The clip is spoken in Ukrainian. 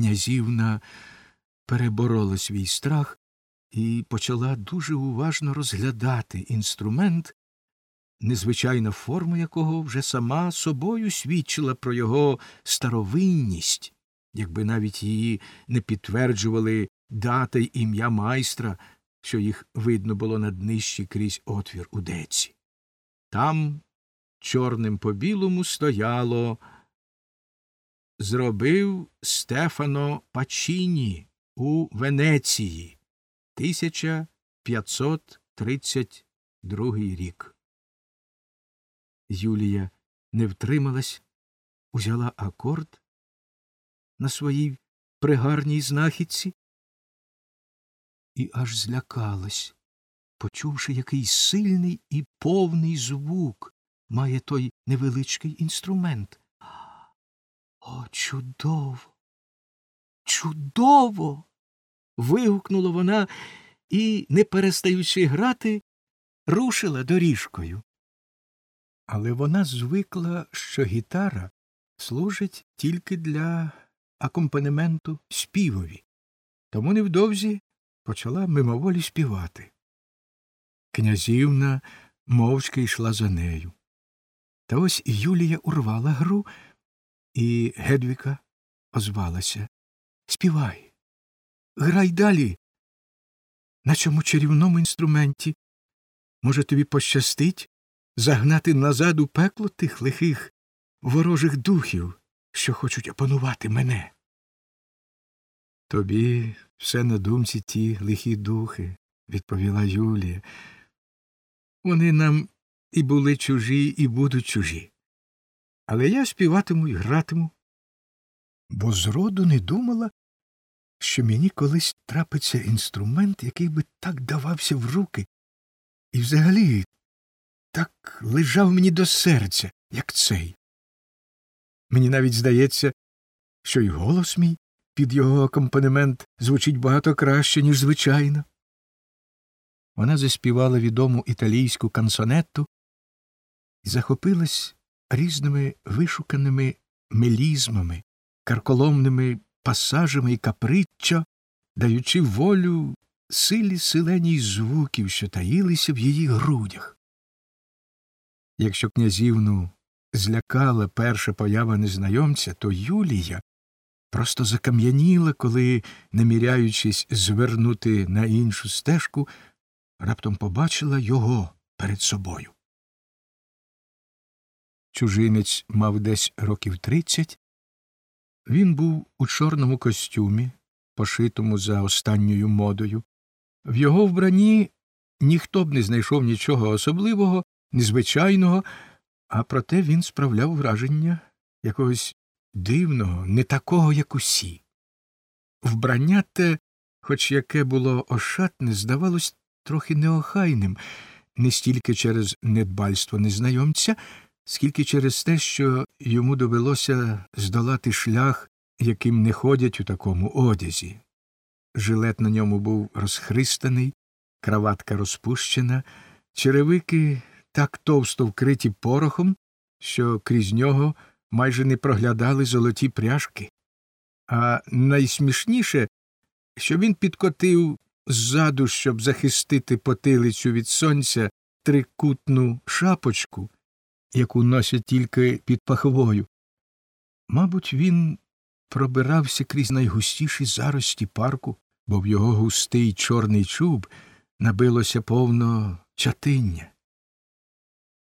князівна переборола свій страх і почала дуже уважно розглядати інструмент, незвичайна форма якого вже сама собою свідчила про його старовинність, якби навіть її не підтверджували дата й ім'я майстра, що їх видно було на днищі крізь отвір у деці. Там чорним по білому стояло зробив Стефано Пачіні у Венеції 1532 рік. Юлія не втрималась, узяла акорд на своїй пригарній знахідці і аж злякалась, почувши, який сильний і повний звук має той невеличкий інструмент. О, чудово! Чудово! вигукнула вона і, не перестаючи грати, рушила доріжкою. Але вона звикла, що гітара служить тільки для акомпанементу співові, тому невдовзі почала мимоволі співати. Князівна мовчки йшла за нею. Та ось Юлія урвала гру, і Гедвіка озвалася Співай, грай далі. На цьому чарівному інструменті. Може, тобі пощастить загнати назад у пекло тих лихих ворожих духів, що хочуть опанувати мене. Тобі все на думці ті лихі духи, відповіла Юлія. Вони нам і були чужі, і будуть чужі. Але я співатиму і гратиму, бо зроду не думала, що мені колись трапиться інструмент, який би так давався в руки, і взагалі так лежав мені до серця, як цей. Мені навіть здається, що й голос мій під його акомпанемент звучить багато краще, ніж звичайно. Вона заспівала відому італійську кансонетту і захопилась різними вишуканими мелізмами, карколомними пасажами і каприччо, даючи волю силі силеній звуків, що таїлися в її грудях. Якщо князівну злякала перша поява незнайомця, то Юлія просто закам'яніла, коли, наміряючись звернути на іншу стежку, раптом побачила його перед собою. Чужинець мав десь років тридцять. Він був у чорному костюмі, пошитому за останньою модою. В його вбранні ніхто б не знайшов нічого особливого, незвичайного, а проте він справляв враження якогось дивного, не такого, як усі. Вбрання те, хоч яке було ошатне, здавалось трохи неохайним, не стільки через недбальство незнайомця, скільки через те, що йому довелося здолати шлях, яким не ходять у такому одязі. Жилет на ньому був розхристаний, краватка розпущена, черевики так товсто вкриті порохом, що крізь нього майже не проглядали золоті пряжки. А найсмішніше, що він підкотив ззаду, щоб захистити потилицю від сонця, трикутну шапочку, яку носять тільки під паховою. Мабуть, він пробирався крізь найгустіші зарості парку, бо в його густий чорний чуб набилося повно чатиння.